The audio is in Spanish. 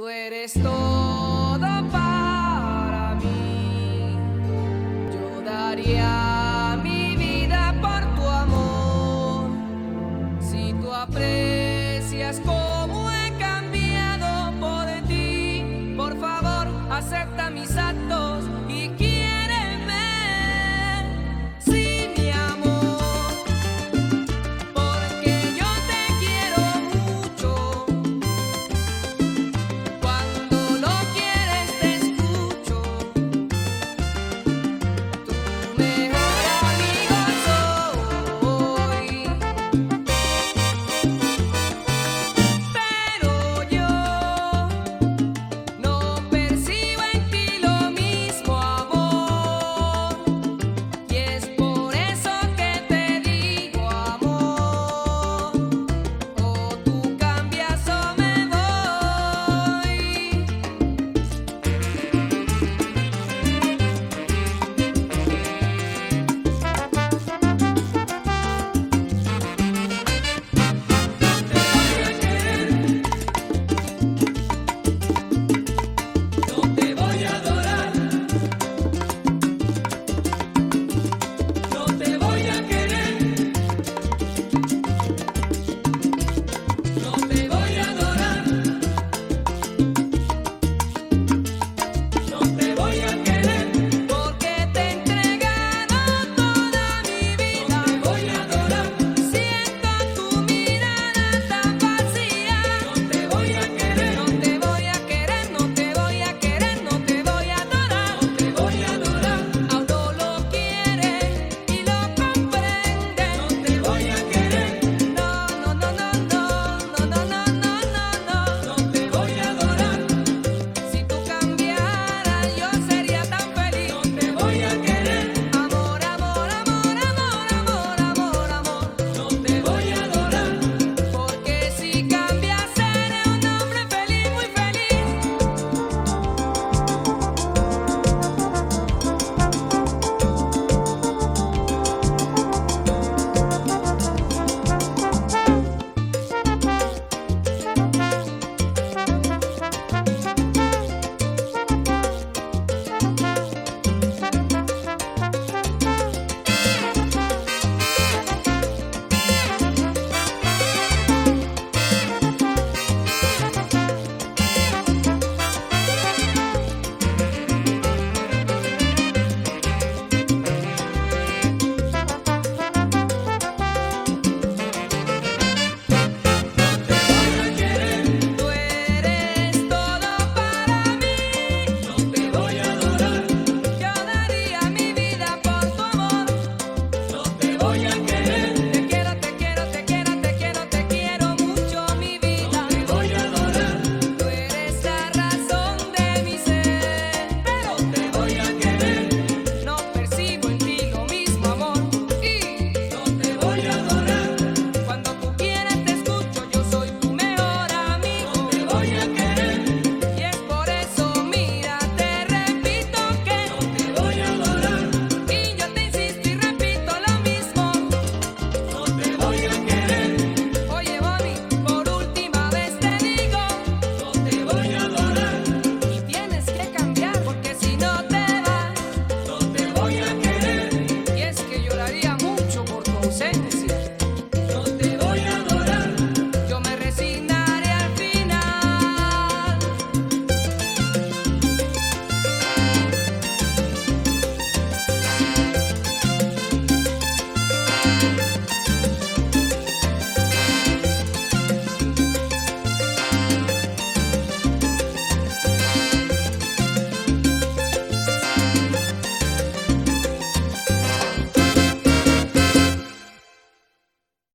Tú eres todo para mí. Yo daría mi vida por tu amor. Si tú aprecias cómo he cambiado por ti, por favor, acepta mis actos.